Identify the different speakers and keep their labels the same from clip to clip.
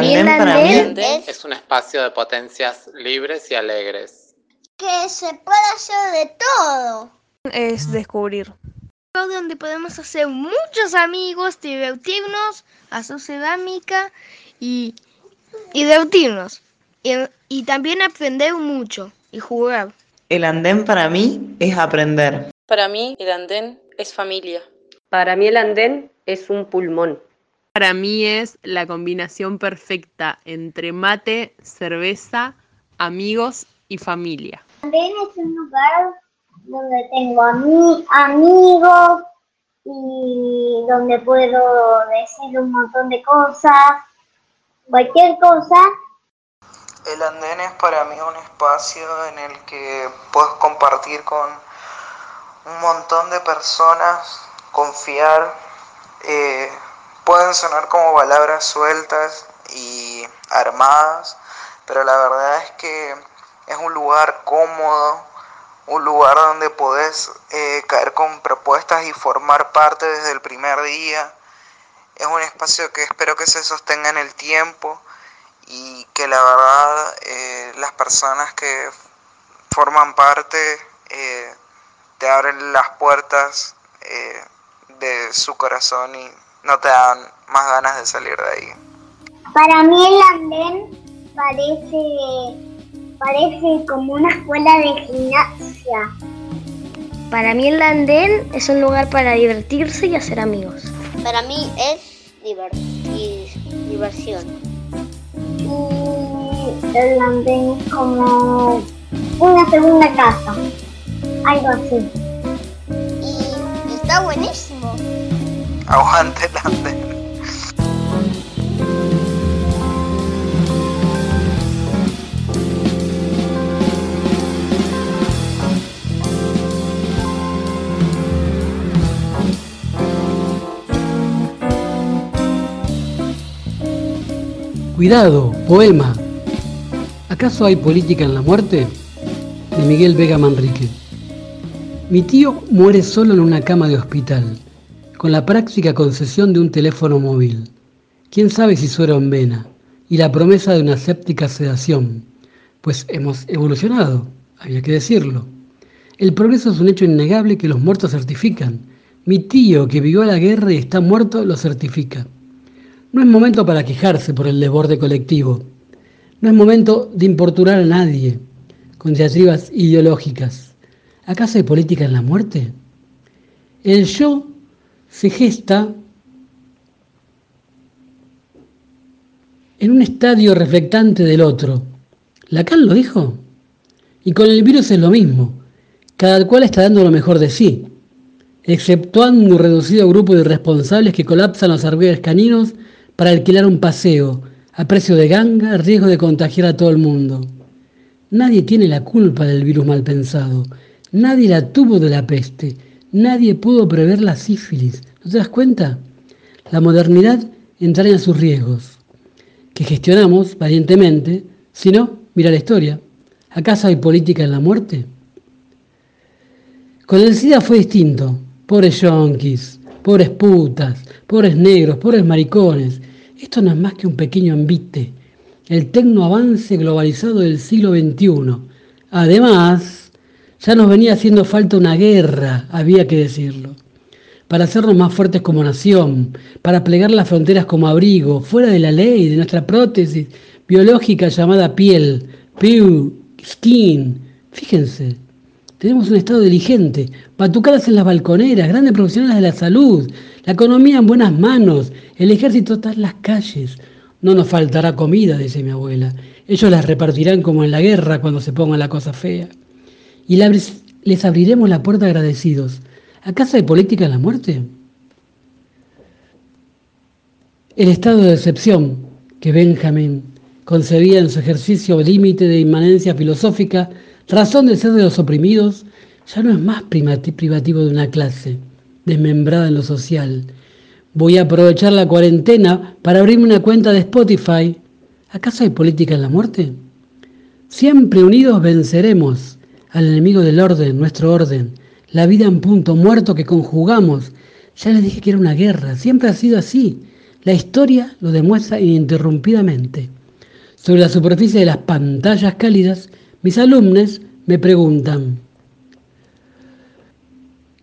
Speaker 1: andén para mí
Speaker 2: es un espacio de potencias libres y alegres.
Speaker 3: Que se puede hacer de todo.
Speaker 4: Es descubrir.
Speaker 5: Donde podemos hacer muchos amigos, divertirnos, hacer cerámica y, y divertirnos. Y, y también aprender mucho y jugar.
Speaker 1: El andén para mí es aprender.
Speaker 6: Para mí el andén es familia.
Speaker 7: Para mí el andén es un pulmón.
Speaker 8: Para mí es la combinación perfecta entre mate, cerveza, amigos y familia.
Speaker 3: El andén es un lugar donde tengo amigos y donde puedo decir un montón de cosas, cualquier cosa.
Speaker 9: El andén es para mí un espacio en el que puedes compartir con un montón de personas, confiar. Eh, pueden sonar como palabras sueltas y armadas, pero la verdad es que es un lugar cómodo, un lugar donde podés eh, caer con propuestas y formar parte desde el primer día. Es un espacio que espero que se sostenga en el tiempo y que la verdad eh, las personas que forman parte eh, te abren las puertas de su corazón y no te dan más ganas de salir de ahí.
Speaker 3: Para mí el andén parece Parece como una escuela de gimnasia.
Speaker 5: Para mí el andén es un lugar para divertirse y hacer amigos.
Speaker 10: Para mí es diversión.
Speaker 3: Y el andén es como una segunda casa, algo así.
Speaker 10: Y está buenísimo.
Speaker 9: Aguante el.
Speaker 11: Cuidado, poema. ¿Acaso hay política en la muerte? De Miguel Vega Manrique. Mi tío muere solo en una cama de hospital, con la práctica concesión de un teléfono móvil. Quién sabe si suero en vena, y la promesa de una séptica sedación, pues hemos evolucionado, había que decirlo. El progreso es un hecho innegable que los muertos certifican. Mi tío, que vivió la guerra y está muerto, lo certifica. No es momento para quejarse por el desborde colectivo. No es momento de importunar a nadie con diatribas ideológicas. ¿Acaso hay política en la muerte? El yo se gesta en un estadio reflectante del otro. ¿Lacan lo dijo? Y con el virus es lo mismo. Cada cual está dando lo mejor de sí, exceptuando un reducido grupo de irresponsables que colapsan los albergues caninos para alquilar un paseo a precio de ganga, riesgo de contagiar a todo el mundo. Nadie tiene la culpa del virus mal pensado, nadie la tuvo de la peste, nadie pudo prever la sífilis. ¿No te das cuenta? La modernidad entraña sus riesgos, que gestionamos valientemente, si no, mira la historia. ¿Acaso hay política en la muerte? Con el SIDA fue distinto. Pobres yonkis, pobres putas, pobres negros, pobres maricones, esto no es más que un pequeño envite, el tecno avance globalizado del siglo XXI. Además, ya nos venía haciendo falta una guerra, había que decirlo, para hacernos más fuertes como nación, para plegar las fronteras como abrigo, fuera de la ley, de nuestra prótesis biológica llamada piel, pew, skin. Fíjense, tenemos un Estado diligente, batucadas en las balconeras, grandes profesionales de la salud, la economía en buenas manos, el ejército está en las calles. No nos faltará comida, dice mi abuela. Ellos las repartirán como en la guerra cuando se ponga la cosa fea. Y les abriremos la puerta agradecidos. ¿Acaso hay política en la muerte? El estado de excepción que Benjamin concebía en su ejercicio límite de inmanencia filosófica razón de ser de los oprimidos, ya no es más privativo de una clase, desmembrada en lo social. Voy a aprovechar la cuarentena para abrirme una cuenta de Spotify. ¿Acaso hay política en la muerte? Siempre unidos venceremos al enemigo del orden, nuestro orden, la vida en punto muerto que conjugamos. Ya les dije que era una guerra, siempre ha sido así. La historia lo demuestra ininterrumpidamente. Sobre la superficie de las pantallas cálidas, mis alumnos me preguntan,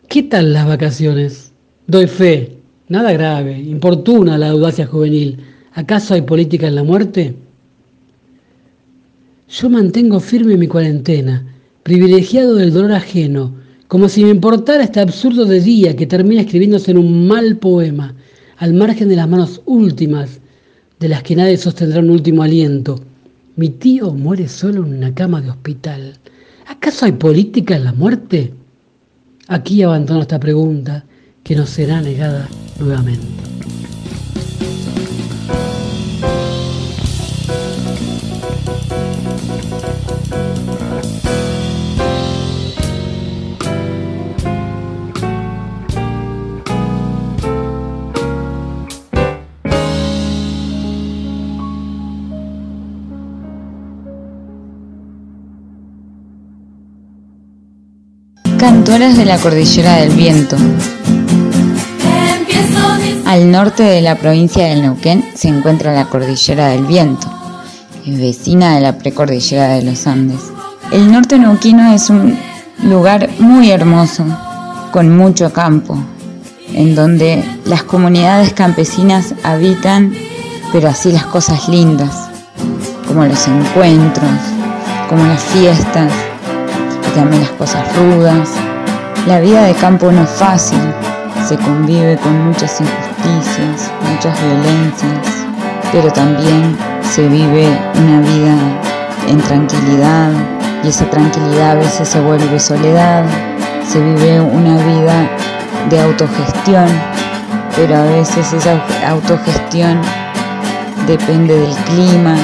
Speaker 11: ¿qué tal las vacaciones? Doy fe, nada grave, importuna la audacia juvenil. ¿Acaso hay política en la muerte? Yo mantengo firme mi cuarentena, privilegiado del dolor ajeno, como si me importara este absurdo de día que termina escribiéndose en un mal poema, al margen de las manos últimas, de las que nadie sostendrá un último aliento. Mi tío muere solo en una cama de hospital. ¿Acaso hay política en la muerte? Aquí abandono esta pregunta que nos será negada nuevamente.
Speaker 4: Cantoras de la Cordillera del Viento. Al norte de la provincia del Neuquén se encuentra la Cordillera del Viento, vecina de la precordillera de los Andes. El norte neuquino es un lugar muy hermoso, con mucho campo, en donde las comunidades campesinas habitan, pero así las cosas lindas, como los encuentros, como las fiestas, y también las cosas rudas. La vida de campo no es fácil, se convive con muchas injusticias, muchas violencias, pero también se vive una vida en tranquilidad y esa tranquilidad a veces se vuelve soledad, se vive una vida de autogestión, pero a veces esa autogestión depende del clima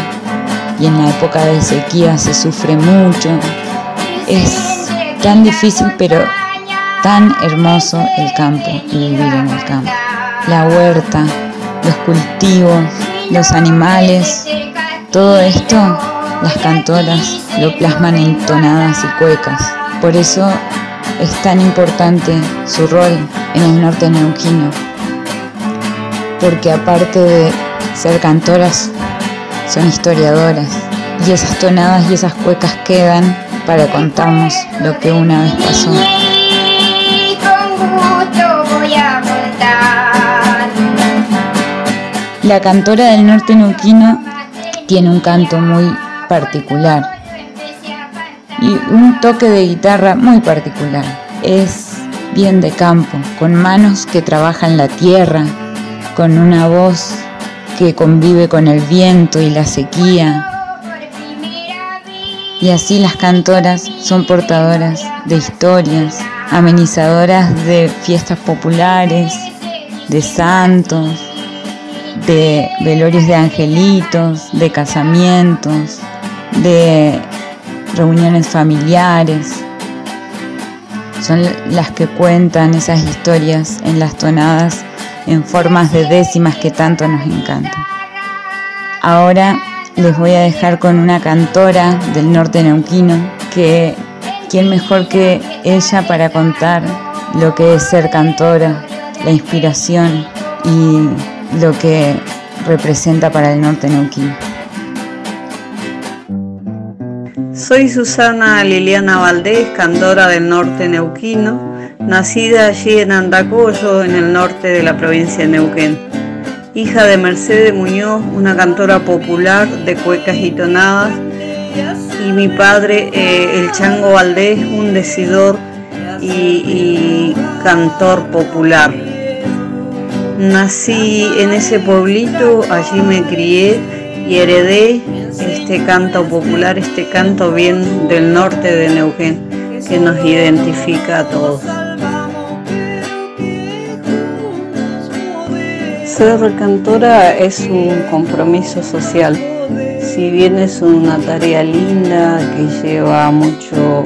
Speaker 4: y en la época de sequía se sufre mucho. Es tan difícil pero tan hermoso el campo y vivir en el campo. La huerta, los cultivos, los animales, todo esto las cantoras lo plasman en tonadas y cuecas. Por eso es tan importante su rol en el norte neuquino. Porque aparte de ser cantoras, son historiadoras. Y esas tonadas y esas cuecas quedan para contarnos lo que una vez pasó. La cantora del norte neuquino tiene un canto muy particular y un toque de guitarra muy particular. Es bien de campo, con manos que trabajan la tierra, con una voz que convive con el viento y la sequía. Y así las cantoras son portadoras de historias, amenizadoras de fiestas populares, de santos, de velorios de angelitos, de casamientos, de reuniones familiares. Son las que cuentan esas historias en las tonadas en formas de décimas que tanto nos encantan. Ahora les voy a dejar con una cantora del norte neuquino que quién mejor que ella para contar lo que es ser cantora, la inspiración y lo que representa para el norte neuquino.
Speaker 12: Soy Susana Liliana Valdés, cantora del norte neuquino, nacida allí en Andacollo, en el norte de la provincia de Neuquén. Hija de Mercedes Muñoz, una cantora popular de cuecas y tonadas, y mi padre, eh, el Chango Valdés, un decidor y cantor popular. Nací en ese pueblito, allí me crié y heredé este canto popular, este canto bien del norte de Neuquén que nos identifica a todos. Ser cantora es un compromiso social. Si bien es una tarea linda que lleva mucho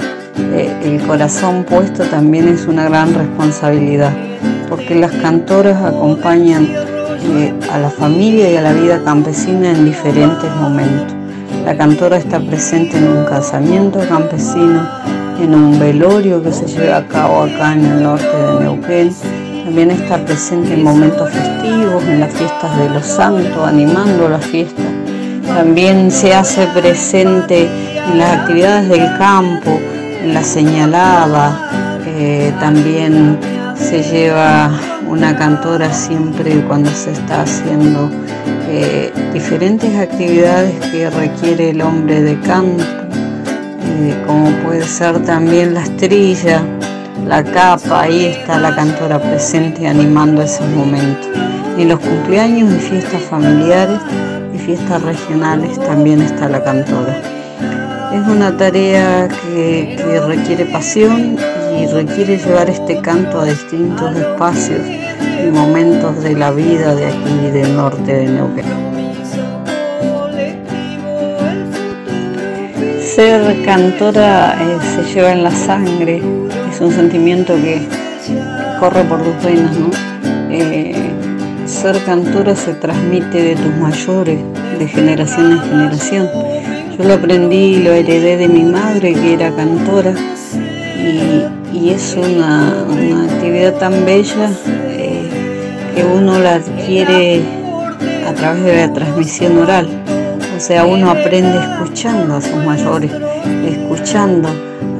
Speaker 12: eh, el corazón puesto, también es una gran responsabilidad, porque las cantoras acompañan eh, a la familia y a la vida campesina en diferentes momentos. La cantora está presente en un casamiento campesino, en un velorio que se lleva a cabo acá en el norte de Neuquén, También está presente en momentos festivos, en las fiestas de los santos, animando las fiestas. También se hace presente en las actividades del campo, en la señalada, eh, también se lleva una cantora siempre cuando se está haciendo eh, diferentes actividades que requiere el hombre de campo, eh, como puede ser también la estrella, la capa, ahí está la cantora presente animando esos momentos. En los cumpleaños y fiestas familiares y fiestas regionales también está la cantora. Es una tarea que requiere pasión y requiere llevar este canto a distintos espacios y momentos de la vida de aquí del norte de Neuquén. Ser cantora eh, se lleva en la sangre, es un sentimiento que corre por tus venas, ¿no? Eh, ser cantora se transmite de tus mayores, de generación en generación. Yo lo aprendí, lo heredé de mi madre que era cantora y, y es una, actividad tan bella eh, que uno la adquiere a través de la transmisión oral. O sea, uno aprende escuchando a sus mayores, escuchando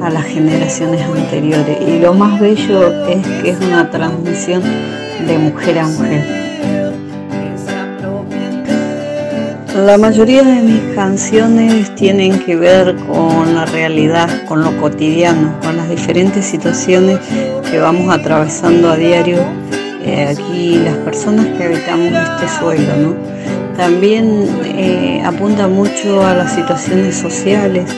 Speaker 12: a las generaciones anteriores. Y lo más bello es que es una transmisión de mujer a mujer. La mayoría de mis canciones tienen que ver con la realidad, con lo cotidiano, con las diferentes situaciones que vamos atravesando a diario eh, aquí las personas que habitamos este suelo. ¿no? También eh, apunta mucho a las situaciones sociales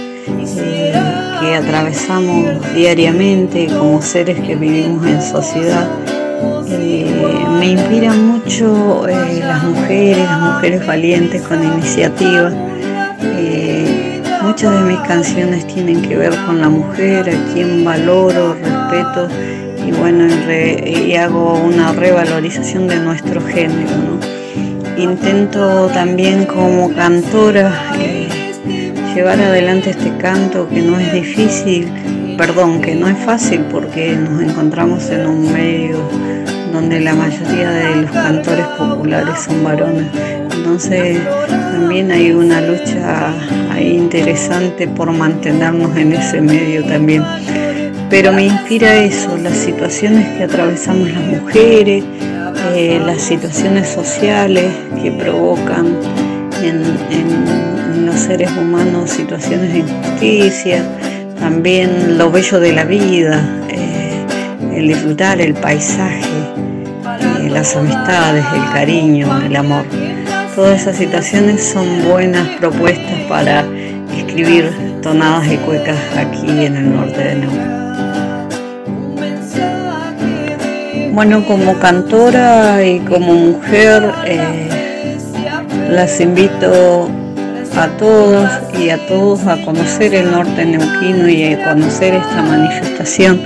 Speaker 12: eh, que atravesamos diariamente como seres que vivimos en sociedad. Me inspiran mucho las mujeres, las mujeres valientes con iniciativa. muchas de mis canciones tienen que ver con la mujer, a quien valoro, respeto y bueno, y hago una revalorización de nuestro género. Intento también como cantora eh, llevar adelante este canto que no es difícil, perdón, que no es fácil porque nos encontramos en un medio donde la mayoría de los cantores populares son varones. Entonces también hay una lucha interesante por mantenernos en ese medio también pero me inspira eso, las situaciones que atravesamos las mujeres, eh, las situaciones sociales que provocan en, en, los seres humanos situaciones de injusticia, también lo bello de la vida, el disfrutar, el paisaje, eh, las amistades, el cariño, el amor. Todas esas situaciones son buenas propuestas para escribir tonadas y cuecas aquí en el norte de Neuquén. Bueno, como cantora y como mujer, eh, las invito a todos y a todos a conocer el norte neuquino y a conocer esta manifestación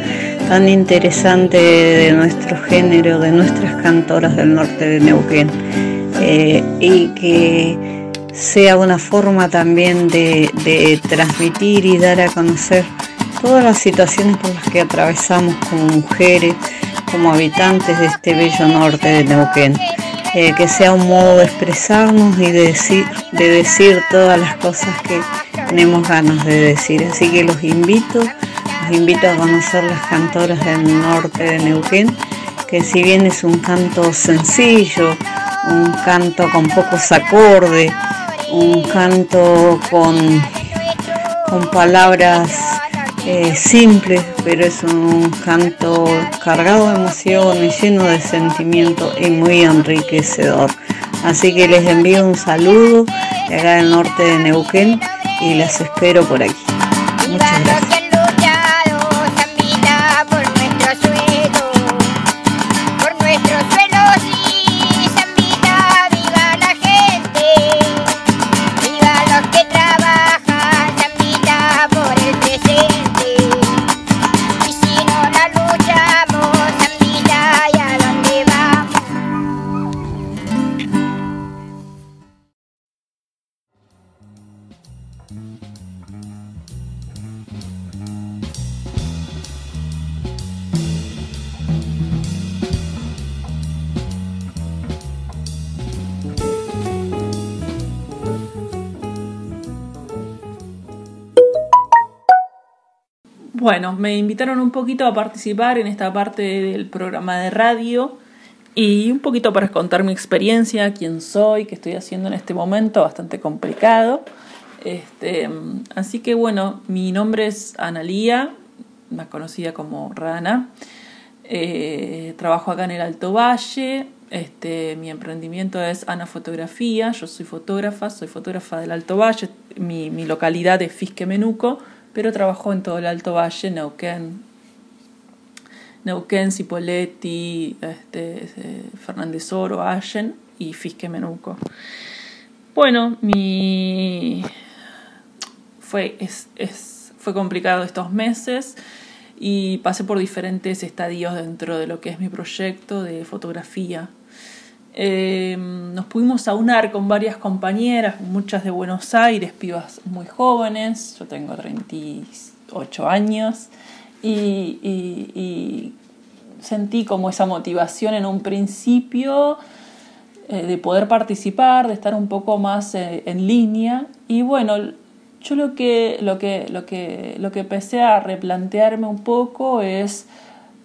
Speaker 12: tan interesante de nuestro género, de nuestras cantoras del norte de Neuquén. Eh, y que sea una forma también de, transmitir y dar a conocer todas las situaciones por las que atravesamos como mujeres, como habitantes de este bello norte de Neuquén. Eh, que sea un modo de expresarnos y de decir todas las cosas que tenemos ganas de decir. Así que los invito, los invito a conocer las cantoras del norte de Neuquén, que si bien es un canto sencillo, un canto con pocos acordes, un canto con, con palabras eh, simple, pero es un canto cargado de emociones, lleno de sentimiento y muy enriquecedor. Así que les envío un saludo de acá del norte de Neuquén y las espero por aquí. Muchas gracias.
Speaker 13: Me invitaron un poquito a participar en esta parte del programa de radio y un poquito para contar mi experiencia, quién soy, qué estoy haciendo en este momento, bastante complicado. Este, así que bueno, mi nombre es Analía, más conocida como Rana. Eh, trabajo acá en el Alto Valle. Este, mi emprendimiento es Ana Fotografía. Yo soy fotógrafa, soy fotógrafa del Alto Valle. Mi, mi localidad es Fisque Menuco, pero trabajo en todo el Alto Valle, Neuquén, Neuquén, Cipolletti, este, Fernández Oro, Allen y Fisque Menuco. Bueno, mi fue, es, es, fue complicado estos meses y pasé por diferentes estadios dentro de lo que es mi proyecto de fotografía. Eh, nos pudimos aunar con varias compañeras, muchas de Buenos Aires, pibas muy jóvenes, yo tengo 38 años, y, y, y sentí como esa motivación en un principio eh, de poder participar, de estar un poco más eh, en línea, y bueno, yo lo que, lo que, lo que, lo que empecé a replantearme un poco es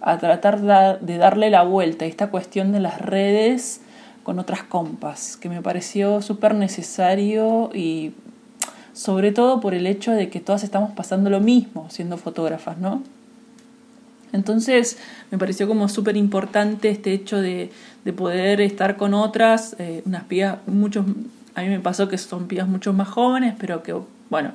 Speaker 13: a tratar de darle la vuelta a esta cuestión de las redes con otras compas, que me pareció súper necesario y sobre todo por el hecho de que todas estamos pasando lo mismo siendo fotógrafas, ¿no? Entonces me pareció como súper importante este hecho de, de, poder estar con otras, eh, unas pibas, muchos, a mí me pasó que son pibas mucho más jóvenes, pero que bueno,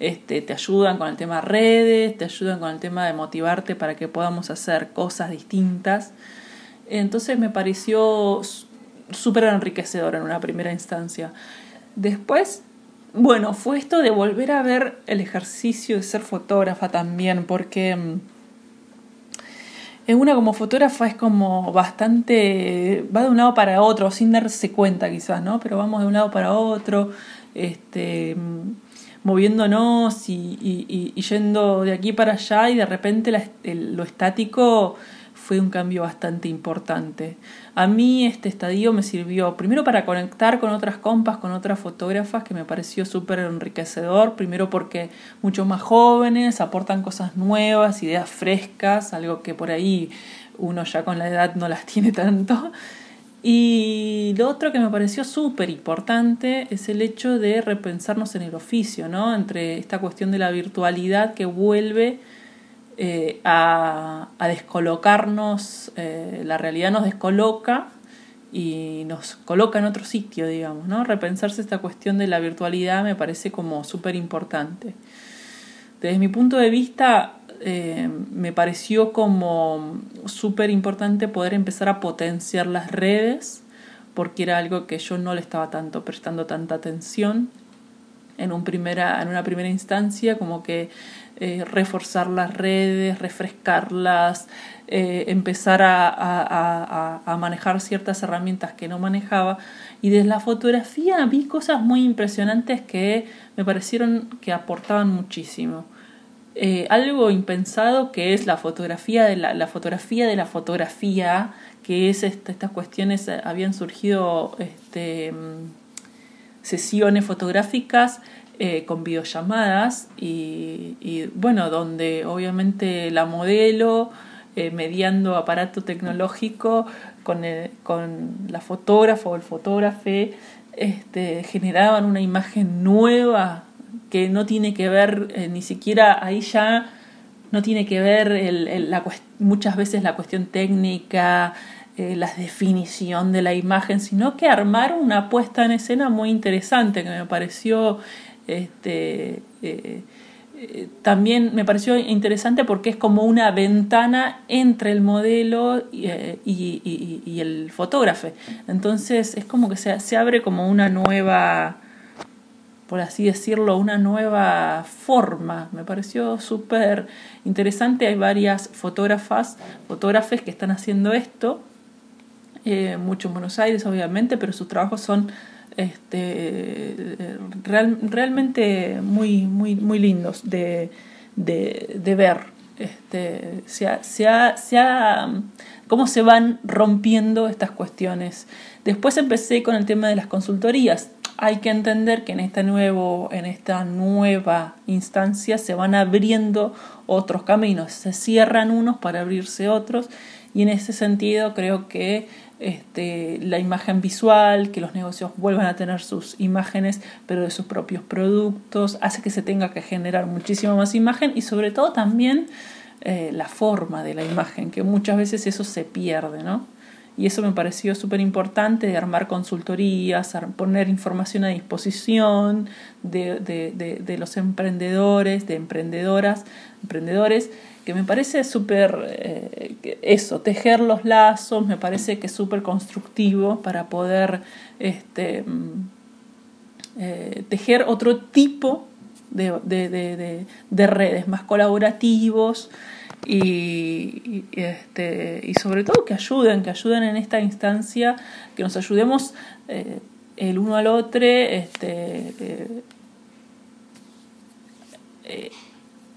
Speaker 13: este, te ayudan con el tema redes, te ayudan con el tema de motivarte para que podamos hacer cosas distintas. Entonces me pareció súper enriquecedor en una primera instancia. Después, bueno, fue esto de volver a ver el ejercicio de ser fotógrafa también, porque en una como fotógrafa es como bastante, va de un lado para otro, sin darse cuenta quizás, ¿no? Pero vamos de un lado para otro, este, moviéndonos y, y, y, yendo de aquí para allá y de repente lo estático fue un cambio bastante importante. A mí este estadio me sirvió primero para conectar con otras compas, con otras fotógrafas, que me pareció súper enriquecedor, primero porque muchos más jóvenes aportan cosas nuevas, ideas frescas, algo que por ahí uno ya con la edad no las tiene tanto. Y lo otro que me pareció súper importante es el hecho de repensarnos en el oficio, ¿no? Entre esta cuestión de la virtualidad que vuelve eh, a, descolocarnos, eh, la realidad nos descoloca y nos coloca en otro sitio, digamos, ¿no? Repensarse esta cuestión de la virtualidad me parece como súper importante. Desde mi punto de vista, eh, me pareció como súper importante poder empezar a potenciar las redes, porque era algo que yo no le estaba tanto prestando tanta atención en, un primera, en una primera instancia, como que eh, reforzar las redes, refrescarlas, eh, empezar a, manejar ciertas herramientas que no manejaba. Y desde la fotografía vi cosas muy impresionantes que me parecieron que aportaban muchísimo. Eh, algo impensado que es la fotografía de la, la fotografía de la fotografía, que es este, estas cuestiones, habían surgido este, mm, sesiones fotográficas eh, con videollamadas y, y, bueno, donde obviamente la modelo, eh, mediando aparato tecnológico con, el, con la fotógrafa o el fotógrafo, este, generaban una imagen nueva que no tiene que ver eh, ni siquiera ahí ya no tiene que ver el, el, la, muchas veces la cuestión técnica, eh, la definición de la imagen, sino que armar una puesta en escena muy interesante que me pareció este, eh, eh, también me pareció interesante porque es como una ventana entre el modelo y, y, y, el fotógrafo. Entonces es como que se, se abre como una nueva por así decirlo, una nueva forma. Me pareció súper interesante. Hay varias fotógrafas, fotógrafes que están haciendo esto, eh, mucho en Buenos Aires, obviamente, pero sus trabajos son este, real, realmente muy, muy, muy lindos de, de, de ver. Este, se ha, cómo se van rompiendo estas cuestiones. Después empecé con el tema de las consultorías hay que entender que en este nuevo, en esta nueva instancia se van abriendo otros caminos, se cierran unos para abrirse otros, y en ese sentido creo que este, la imagen visual, que los negocios vuelvan a tener sus imágenes, pero de sus propios productos, hace que se tenga que generar muchísima más imagen y sobre todo también eh, la forma de la imagen, que muchas veces eso se pierde, ¿no? Y eso me pareció súper importante de armar consultorías, poner información a disposición de, los emprendedores, de emprendedoras, emprendedores, que me parece súper eh, eso, tejer los lazos, me parece que es súper constructivo para poder este, mm, eh, tejer otro tipo de, de redes más colaborativos y, este, y sobre todo que ayuden, que ayuden en esta instancia, que nos ayudemos eh, el uno al otro, este,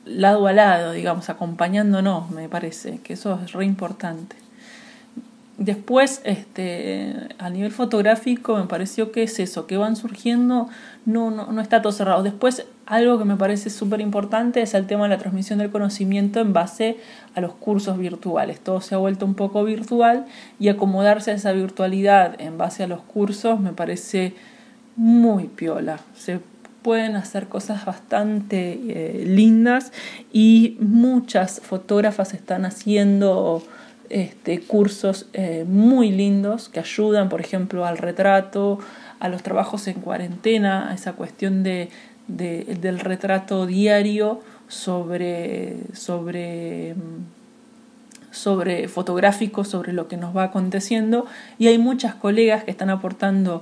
Speaker 13: lado a lado, digamos, acompañándonos, me parece, que eso es re importante. Después, este, a nivel fotográfico, me pareció que es eso, que van surgiendo, no, no, no está todo cerrado. Después, algo que me parece súper importante es el tema de la transmisión del conocimiento en base a los cursos virtuales. Todo se ha vuelto un poco virtual y acomodarse a esa virtualidad en base a los cursos me parece muy piola. Pueden hacer cosas bastante eh, lindas y muchas fotógrafas están haciendo este, cursos eh, muy lindos que ayudan, por ejemplo, al retrato, a los trabajos en cuarentena, a esa cuestión de, del retrato diario sobre, sobre, sobre fotográfico, sobre lo que nos va aconteciendo. Y hay muchas colegas que están aportando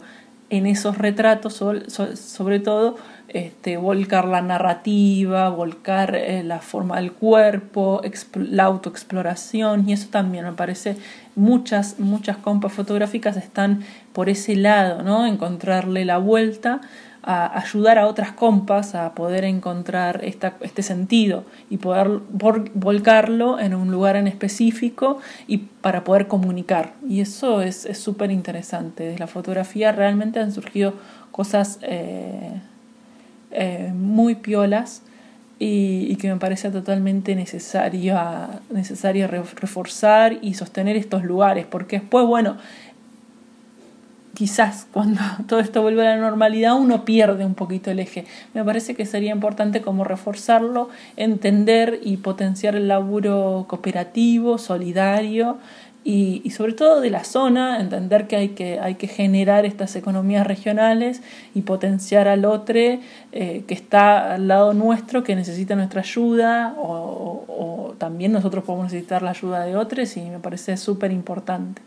Speaker 13: en esos retratos, sobre todo, este, volcar la narrativa, volcar eh, la forma del cuerpo, la autoexploración, y eso también me parece, muchas, muchas compas fotográficas están por ese lado, ¿no? Encontrarle la vuelta a ayudar a otras compas a poder encontrar esta, este sentido y poder volcarlo en un lugar en específico y para poder comunicar. Y eso es súper interesante. De la fotografía realmente han surgido cosas eh, eh, muy piolas y, y, que me parece totalmente necesaria, necesaria reforzar y sostener estos lugares, porque después, bueno, quizás cuando todo esto vuelve a la normalidad uno pierde un poquito el eje. Me parece que sería importante como reforzarlo, entender y potenciar el laburo cooperativo, solidario y, sobre todo de la zona, entender que hay que, hay que generar estas economías regionales y potenciar al otro eh, que está al lado nuestro, que necesita nuestra ayuda o, o también nosotros podemos necesitar la ayuda de otros y me parece súper importante.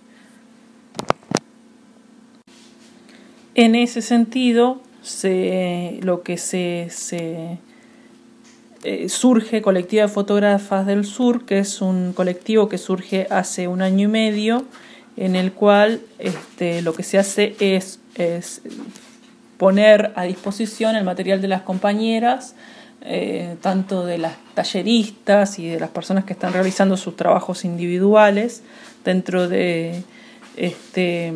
Speaker 13: En ese sentido, se, lo que se, se eh, surge Colectiva de Fotógrafas del Sur, que es un colectivo que surge hace un año y medio, en el cual este, lo que se hace es, poner a disposición el material de las compañeras, eh, tanto de las talleristas y de las personas que están realizando sus trabajos individuales dentro de este,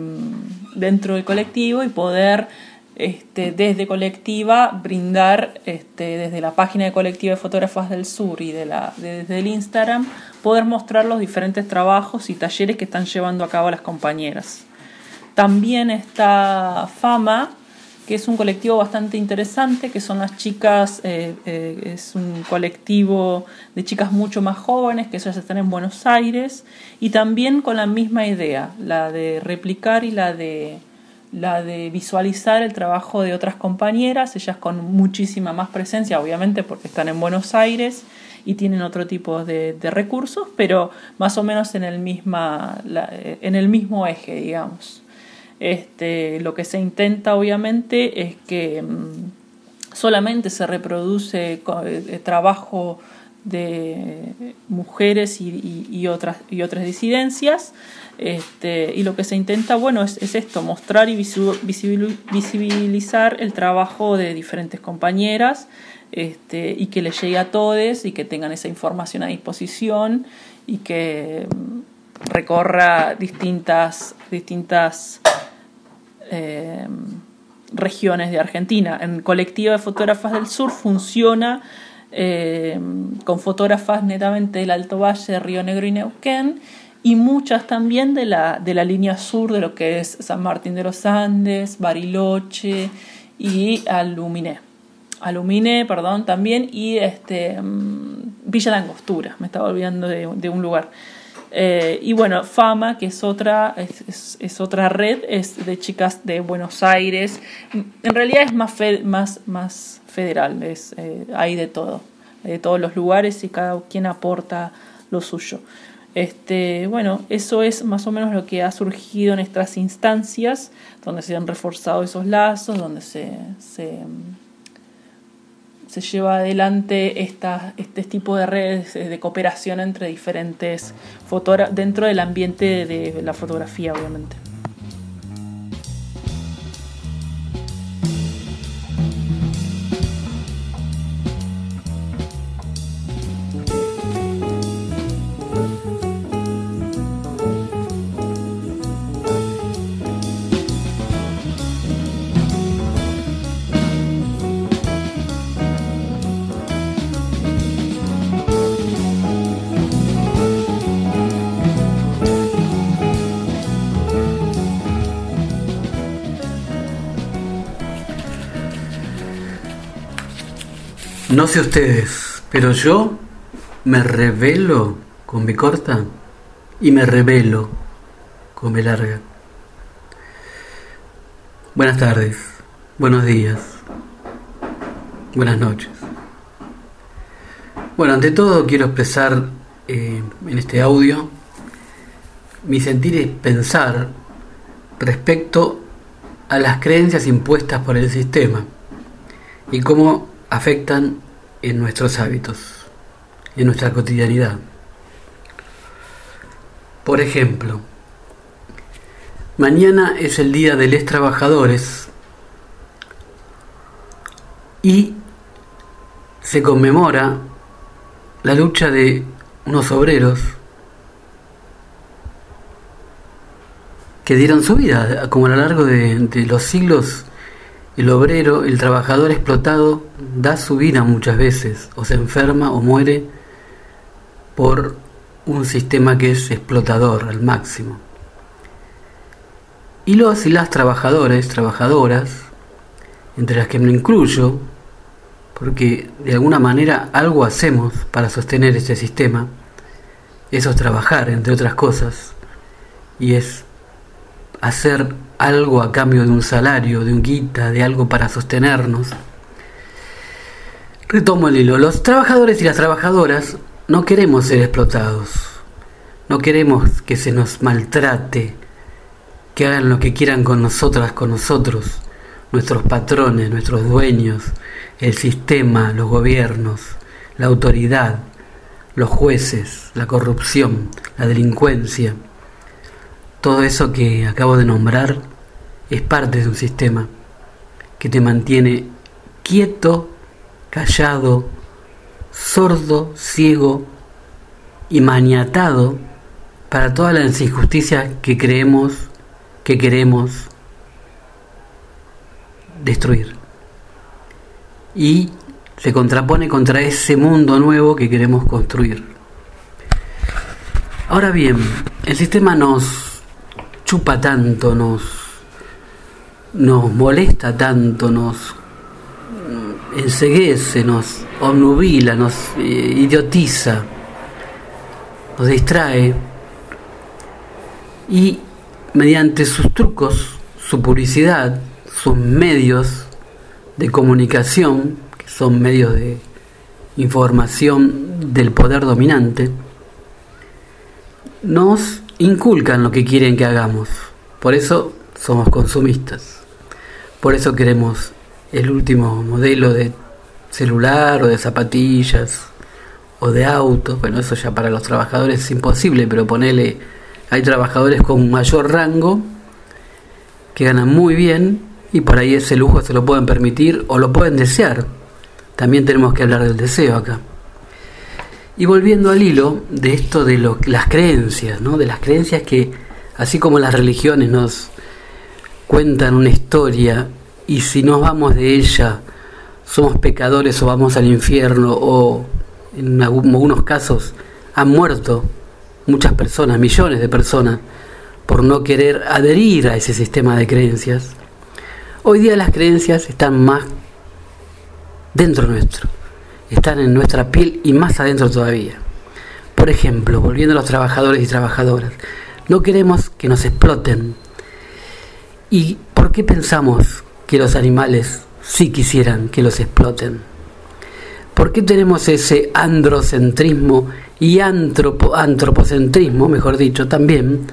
Speaker 13: dentro del colectivo y poder este, desde colectiva brindar este, desde la página de colectiva de fotógrafas del sur y de la, desde el Instagram poder mostrar los diferentes trabajos y talleres que están llevando a cabo las compañeras. También está Fama, que es un colectivo bastante interesante, que son las chicas, eh, eh, es un colectivo de chicas mucho más jóvenes, que ellas están en Buenos Aires, y también con la misma idea, la de replicar y la de, la de visualizar el trabajo de otras compañeras, ellas con muchísima más presencia, obviamente porque están en Buenos Aires y tienen otro tipo de, recursos, pero más o menos en el, misma, en el mismo eje, digamos. Este, lo que se intenta obviamente es que mm, solamente se reproduce eh, trabajo de mujeres y, otras, y otras disidencias. Este, y lo que se intenta, bueno, es, esto, mostrar y visibilizar el trabajo de diferentes compañeras este, y que les llegue a todos y que tengan esa información a disposición y que mm, recorra distintas, distintas eh, regiones de Argentina. En Colectiva de Fotógrafas del Sur funciona eh, con fotógrafas netamente del Alto Valle, Río Negro y Neuquén, y muchas también de la, de la línea sur de lo que es San Martín de los Andes, Bariloche y Aluminé. Aluminé, perdón, también, y este, mm, Villa de Angostura, me estaba olvidando de, un lugar. Eh, y bueno, Fama, que es otra, es, es, es, otra red, es de chicas de Buenos Aires. En realidad es más, fe, más, más federal, es, eh, hay de todo, de todos los lugares y cada quien aporta lo suyo. Este, bueno, eso es más o menos lo que ha surgido en estas instancias, donde se han reforzado esos lazos, donde se, se, lleva adelante este tipo de redes de cooperación entre diferentes fotógrafos dentro del ambiente de la fotografía, obviamente.
Speaker 14: No sé ustedes, pero yo me revelo con mi corta y me revelo con mi larga. Buenas tardes, buenos días, buenas noches. Bueno, ante todo quiero expresar eh, en este audio mi sentir y pensar respecto a las creencias impuestas por el sistema y cómo afectan en nuestros hábitos, en nuestra cotidianidad. Por ejemplo, mañana es el Día de los Trabajadores y se conmemora la lucha de unos obreros que dieron su vida, como a lo largo de, de los siglos el obrero, el trabajador explotado, da su vida muchas veces, o se enferma o muere por un sistema que es explotador al máximo. Y los y las trabajadores, trabajadoras, entre las que me incluyo, porque de alguna manera algo hacemos para sostener este sistema, eso es trabajar, entre otras cosas, y es hacer algo a cambio de un salario, de un guita, de algo para sostenernos. Retomo el hilo. Los trabajadores y las trabajadoras no queremos ser explotados. No queremos que se nos maltrate, que hagan lo que quieran con nosotras, con nosotros, nuestros patrones, nuestros dueños, el sistema, los gobiernos, la autoridad, los jueces, la corrupción, la delincuencia. Todo eso que acabo de nombrar es parte de un sistema que te mantiene quieto, callado, sordo, ciego y maniatado para todas las injusticias que creemos que queremos destruir. Y se contrapone contra ese mundo nuevo que queremos construir. Ahora bien, el sistema nos chupa tanto, nos, nos molesta tanto, nos enseguece, nos obnubila, nos idiotiza, nos distrae y mediante sus trucos, su publicidad, sus medios de comunicación, que son medios de información del poder dominante, nos inculcan lo que quieren que hagamos. Por eso somos consumistas. Por eso queremos el último modelo de celular o de zapatillas o de auto. Bueno, eso ya para los trabajadores es imposible, pero ponele, hay trabajadores con mayor rango que ganan muy bien y por ahí ese lujo se lo pueden permitir o lo pueden desear. También tenemos que hablar del deseo acá. Y volviendo al hilo de esto de lo, las creencias, ¿no? de las creencias que, así como las religiones nos cuentan una historia y si nos vamos de ella, somos pecadores o vamos al infierno o en algunos casos han muerto muchas personas, millones de personas, por no querer adherir a ese sistema de creencias. Hoy día las creencias están más dentro nuestro, están en nuestra piel y más adentro todavía. Por ejemplo, volviendo a los trabajadores y trabajadoras, no queremos que nos exploten. ¿Y por qué pensamos que los animales sí quisieran que los exploten? ¿Por qué tenemos ese androcentrismo y antropo, antropocentrismo, mejor dicho, también?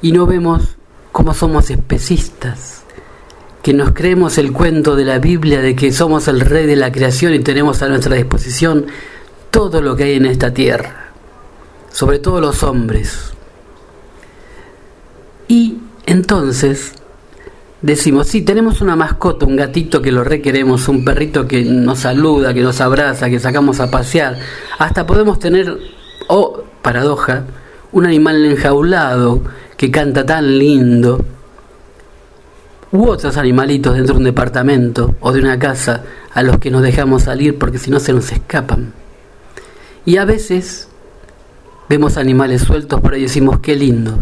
Speaker 14: Y no vemos cómo somos especistas, que nos creemos el cuento de la Biblia de que somos el rey de la creación y tenemos a nuestra disposición todo lo que hay en esta tierra, sobre todo los hombres. Y entonces decimos, sí, tenemos una mascota, un gatito que lo requeremos, un perrito que nos saluda, que nos abraza, que sacamos a pasear. Hasta podemos tener, oh, paradoja, un animal enjaulado que canta tan lindo. U otros animalitos dentro de un departamento o de una casa a los que nos dejamos salir porque si no se nos escapan. Y a veces vemos animales sueltos por ahí y decimos qué lindo.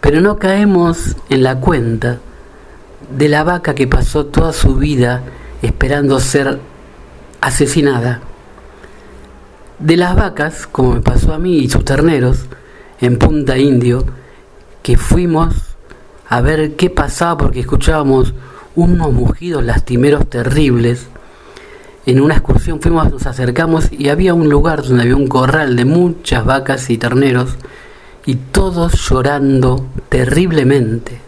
Speaker 14: Pero no caemos en la cuenta de la vaca que pasó toda su vida esperando ser asesinada. De las vacas, como me pasó a mí y sus terneros, en Punta Indio, que fuimos a ver qué pasaba porque escuchábamos unos mugidos lastimeros terribles. En una excursión fuimos, nos acercamos y había un lugar donde había un corral de muchas vacas y terneros y todos llorando terriblemente.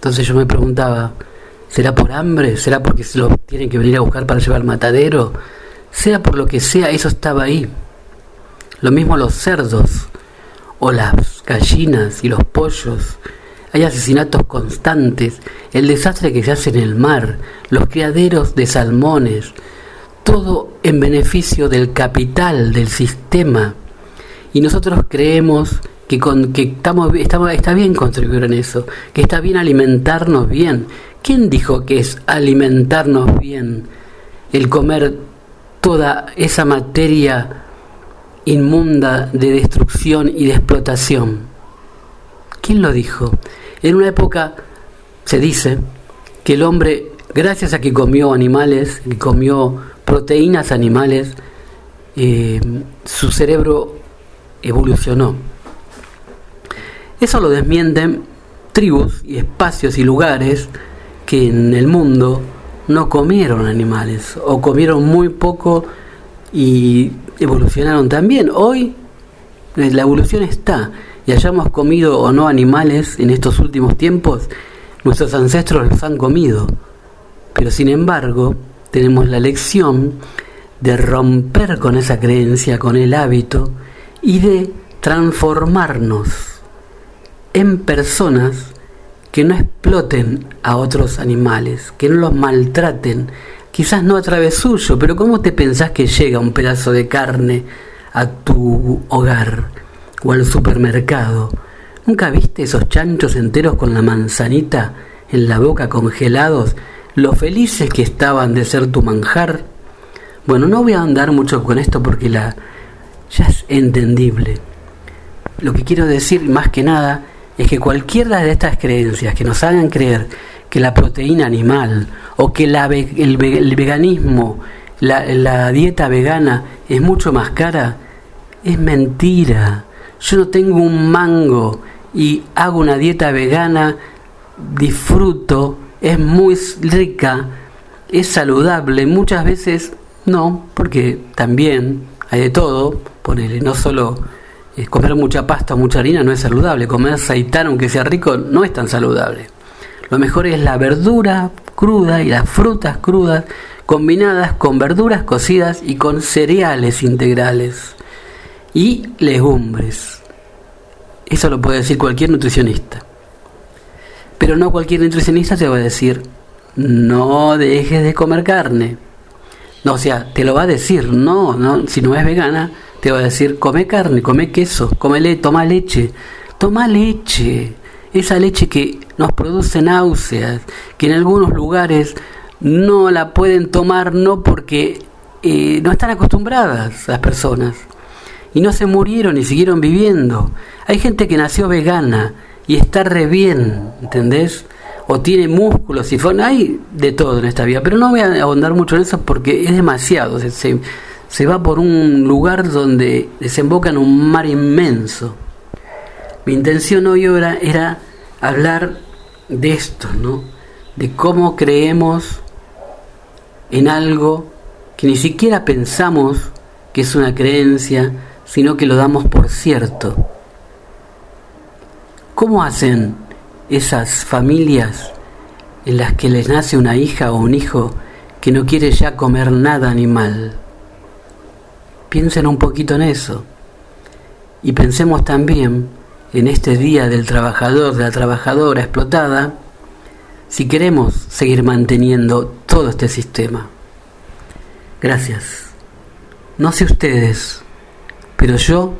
Speaker 14: Entonces yo me preguntaba, ¿será por hambre? ¿Será porque se lo tienen que venir a buscar para llevar matadero? Sea por lo que sea, eso estaba ahí. Lo mismo los cerdos o las gallinas y los pollos. Hay asesinatos constantes, el desastre que se hace en el mar, los criaderos de salmones, todo en beneficio del capital, del sistema. Y nosotros creemos que, con, que estamos, está bien contribuir en eso, que está bien alimentarnos bien. ¿Quién dijo que es alimentarnos bien el comer toda esa materia inmunda de destrucción y de explotación? ¿Quién lo dijo? En una época se dice que el hombre, gracias a que comió animales, que comió proteínas animales, eh, su cerebro evolucionó. Eso lo desmienten tribus y espacios y lugares que en el mundo no comieron animales o comieron muy poco y evolucionaron también. Hoy la evolución está y hayamos comido o no animales en estos últimos tiempos, nuestros ancestros los han comido. Pero sin embargo, tenemos la lección de romper con esa creencia, con el hábito y de transformarnos en personas que no exploten a otros animales, que no los maltraten, quizás no a través suyo, pero ¿cómo te pensás que llega un pedazo de carne a tu hogar o al supermercado? ¿Nunca viste esos chanchos enteros con la manzanita en la boca congelados, lo felices que estaban de ser tu manjar? Bueno, no voy a andar mucho con esto porque la ya es entendible. Lo que quiero decir más que nada es que cualquiera de estas creencias que nos hagan creer que la proteína animal o que la, el, veganismo, la, la dieta vegana es mucho más cara, es mentira. Yo no tengo un mango y hago una dieta vegana, disfruto, es muy rica, es saludable. Muchas veces no, porque también hay de todo. Ponele, no solo comer mucha pasta o mucha harina no es saludable. Comer seitán, aunque sea rico, no es tan saludable. Lo mejor es la verdura cruda y las frutas crudas combinadas con verduras cocidas y con cereales integrales y legumbres. Eso lo puede decir cualquier nutricionista. Pero no cualquier nutricionista te va a decir, no dejes de comer carne. No, o sea, te lo va a decir, no, no, si no es vegana, te va a decir, come carne, come queso, come le toma leche, toma leche. esa leche que nos produce náuseas, que en algunos lugares no la pueden tomar no porque eh, no están acostumbradas las personas y no se murieron y siguieron viviendo. Hay gente que nació vegana y está re bien, ¿entendés? O tiene músculos y forma. Hay de todo en esta vida, pero no voy a ahondar mucho en eso porque es demasiado. Se, va por un lugar donde desemboca en un mar inmenso. Mi intención hoy era, era hablar de esto, ¿no? De cómo creemos en algo que ni siquiera pensamos que es una creencia, sino que lo damos por cierto. ¿Cómo hacen esas familias en las que les nace una hija o un hijo que no quiere ya comer nada animal? Piensen un poquito en eso. Y pensemos también en este día del trabajador, de la trabajadora explotada, si queremos seguir manteniendo todo este sistema. Gracias. No sé ustedes, pero yo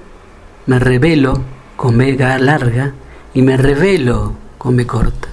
Speaker 14: me revelo con B larga y me revelo con B corta.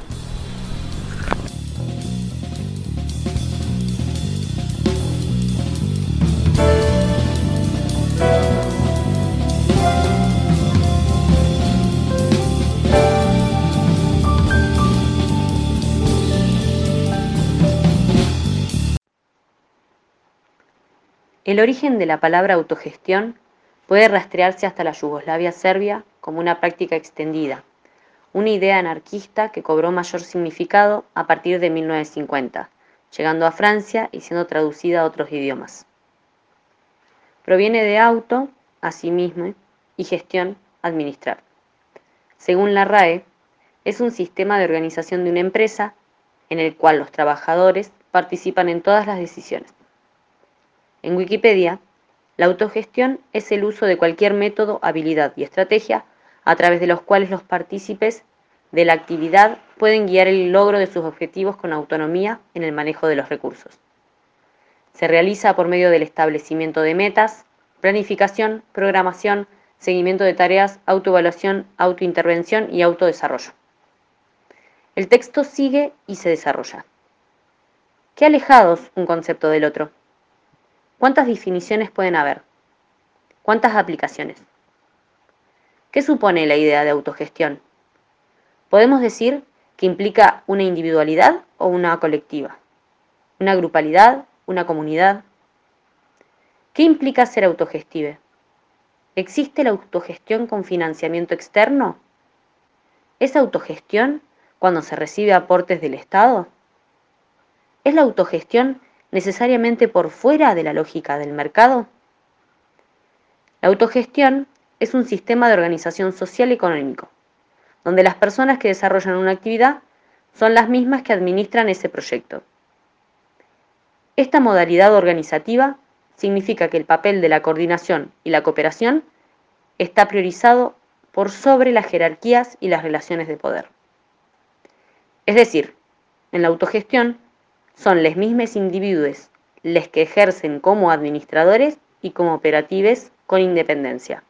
Speaker 7: El origen de la palabra autogestión puede rastrearse hasta la Yugoslavia serbia como una práctica extendida, una idea anarquista que cobró mayor significado a partir de 1950, llegando a Francia y siendo traducida a otros idiomas. Proviene de auto, asimismo, y gestión, administrar. Según la RAE, es un sistema de organización de una empresa en el cual los trabajadores participan en todas las decisiones. En Wikipedia, la autogestión es el uso de cualquier método, habilidad y estrategia a través de los cuales los partícipes de la actividad pueden guiar el logro de sus objetivos con autonomía en el manejo de los recursos. Se realiza por medio del establecimiento de metas, planificación, programación, seguimiento de tareas, autoevaluación, autointervención y autodesarrollo. El texto sigue y se desarrolla. ¿Qué alejados un concepto del otro? ¿Cuántas definiciones pueden haber? ¿Cuántas aplicaciones? ¿Qué supone la idea de autogestión? Podemos decir que implica una individualidad o una colectiva, una grupalidad, una comunidad. ¿Qué implica ser autogestive? ¿Existe la autogestión con financiamiento externo? ¿Es autogestión cuando se recibe aportes del Estado? ¿Es la autogestión necesariamente por fuera de la lógica del mercado? La autogestión es un sistema de organización social y económico, donde las personas que desarrollan una actividad son las mismas que administran ese proyecto. Esta modalidad organizativa significa que el papel de la coordinación y la cooperación está priorizado por sobre las jerarquías y las relaciones de poder. Es decir, en la autogestión son los mismos individuos los que ejercen como administradores y como con independencia.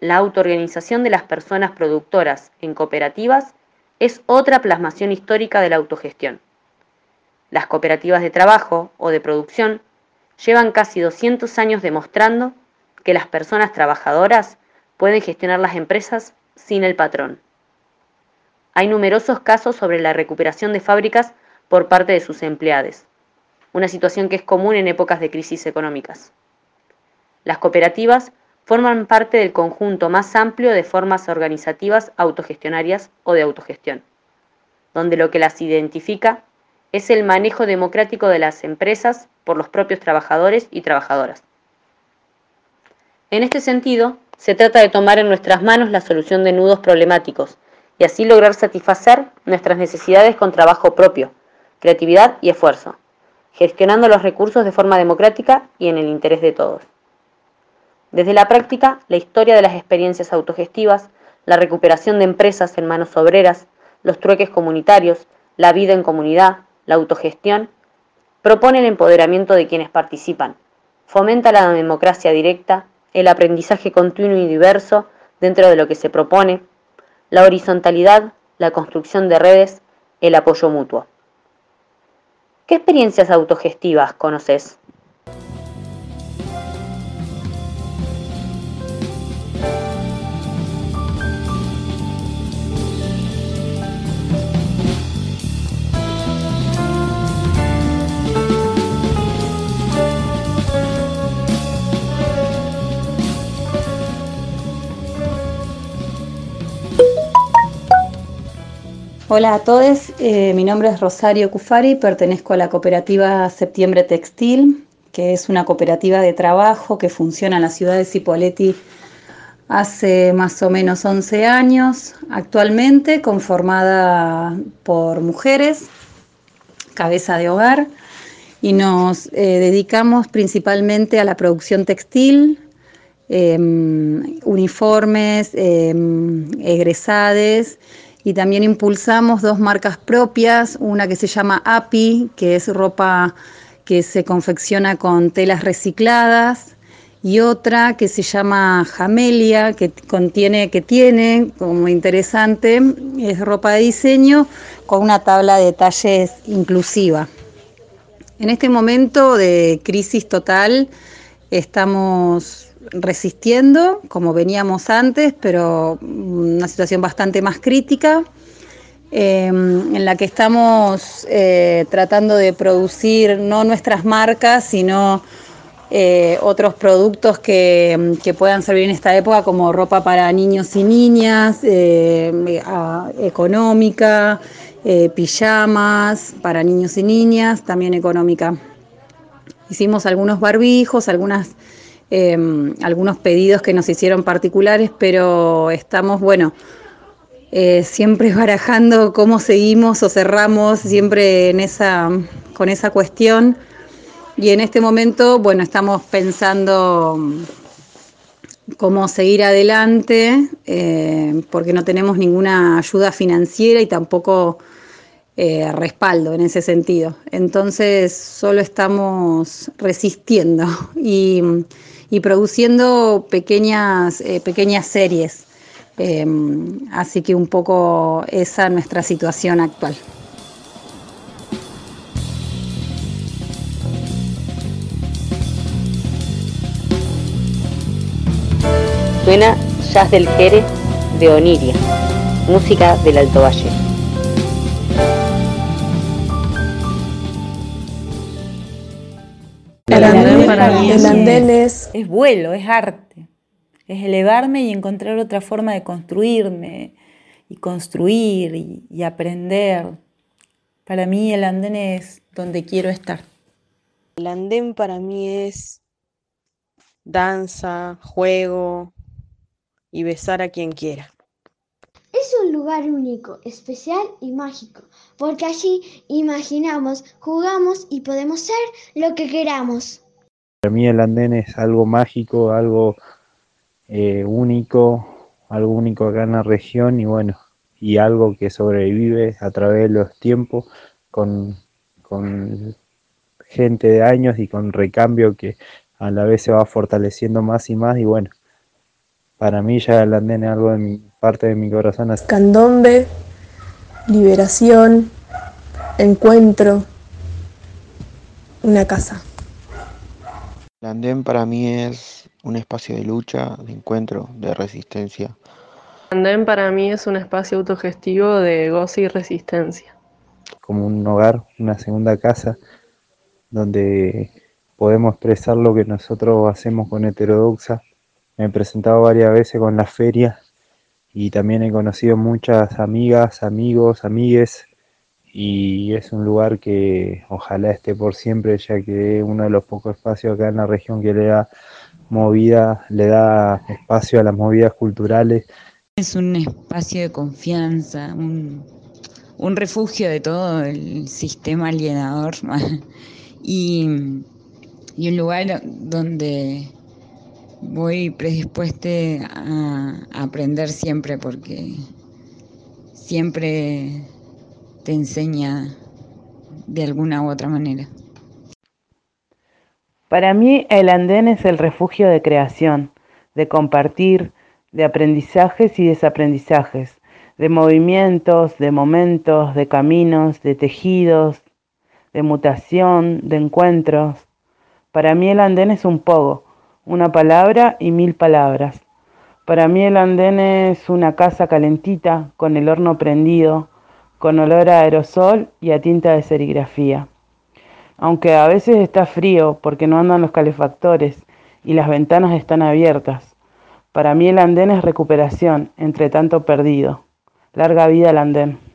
Speaker 7: La autoorganización de las personas productoras en cooperativas es otra plasmación histórica de la autogestión. Las cooperativas de trabajo o de producción llevan casi 200 años demostrando que las personas trabajadoras pueden gestionar las empresas sin el patrón. Hay numerosos casos sobre la recuperación de fábricas por parte de sus empleados, una situación que es común en épocas de crisis económicas. Las cooperativas forman parte del conjunto más amplio de formas organizativas autogestionarias o de autogestión, donde lo que las identifica es el manejo democrático de las empresas por los propios trabajadores y trabajadoras. En este sentido, se trata de tomar en nuestras manos la solución de nudos problemáticos y así lograr satisfacer nuestras necesidades con trabajo propio, creatividad y esfuerzo, gestionando los recursos de forma democrática y en el interés de todos. Desde la práctica, la historia de las experiencias autogestivas, la recuperación de empresas en manos obreras, los trueques comunitarios, la vida en comunidad, la autogestión, propone el empoderamiento de quienes participan, fomenta la democracia directa, el aprendizaje continuo y diverso dentro de lo que se propone, la horizontalidad, la construcción de redes, el apoyo mutuo. ¿Qué experiencias autogestivas conoces?
Speaker 15: Hola a todos, eh, mi nombre es Rosario Cufari, pertenezco a la cooperativa Septiembre Textil, que es una cooperativa de trabajo que funciona en la ciudad de Cipolletti hace más o menos 11 años, actualmente conformada por mujeres, cabeza de hogar, y nos eh, dedicamos principalmente a la producción textil, eh, uniformes, eh, egresades, y también impulsamos dos marcas propias, una que se llama API, que es ropa que se confecciona con telas recicladas, y otra que se llama Jamelia, que contiene, que tiene como interesante, es ropa de diseño con una tabla de detalles inclusiva. En este momento de crisis total estamos resistiendo como veníamos antes, pero una situación bastante más crítica, eh, en la que estamos eh, tratando de producir no nuestras marcas, sino eh, otros productos que, que, puedan servir en esta época, como ropa para niños y niñas, económica, pijamas para niños y niñas, también económica. Hicimos algunos barbijos, algunas eh, algunos pedidos que nos hicieron particulares, pero estamos, bueno, eh, siempre barajando cómo seguimos o cerramos, siempre en esa, con esa cuestión. Y en este momento, bueno, estamos pensando cómo seguir adelante, eh, porque no tenemos ninguna ayuda financiera y tampoco eh, respaldo en ese sentido. Entonces, solo estamos resistiendo y y produciendo pequeñas, eh, pequeñas series. Eh, así que un poco esa es nuestra situación actual.
Speaker 7: Suena Jazz del Jerez de Oniria, música del Alto Valle.
Speaker 16: Para el andén es...
Speaker 17: es vuelo, es arte. Es elevarme y encontrar otra forma de construirme y construir y, y aprender. Para mí el andén es donde quiero estar.
Speaker 18: El andén para mí es danza, juego y besar a quien quiera.
Speaker 10: Es un lugar único, especial y mágico, porque allí imaginamos, jugamos y podemos ser lo que queramos.
Speaker 19: Para mí el andén es algo mágico, algo eh, único, algo único acá en la región y bueno, y algo que sobrevive a través de los tiempos con, con gente de años y con recambio que a la vez se va fortaleciendo más y más y bueno, para mí ya el andén es algo de mi parte de mi corazón.
Speaker 16: Candombe, liberación, encuentro, una casa.
Speaker 20: El andén para mí es un espacio de lucha, de encuentro, de resistencia.
Speaker 8: El andén para mí es un espacio autogestivo de goce y resistencia.
Speaker 19: Como un hogar, una segunda casa, donde podemos expresar lo que nosotros hacemos con heterodoxa. Me he presentado varias veces con la feria y también he conocido muchas amigas, amigos, amigues y es un lugar que ojalá esté por siempre ya que es uno de los pocos espacios acá en la región que le da movida, le da espacio a las movidas culturales.
Speaker 4: Es un espacio de confianza, un, un refugio de todo el sistema alienador y, y un lugar donde voy predispuesta a, aprender siempre porque siempre te enseña de alguna u otra manera.
Speaker 21: Para mí el andén es el refugio de creación, de compartir, de aprendizajes y desaprendizajes, de movimientos, de momentos, de caminos, de tejidos, de mutación, de encuentros. Para mí el andén es un pogo, una palabra y mil palabras. Para mí el andén es una casa calentita, con el horno prendido, con olor a aerosol y a tinta de serigrafía. Aunque a veces está frío porque no andan los calefactores y las ventanas están abiertas. Para mí el andén es recuperación entre tanto perdido. Larga vida al andén.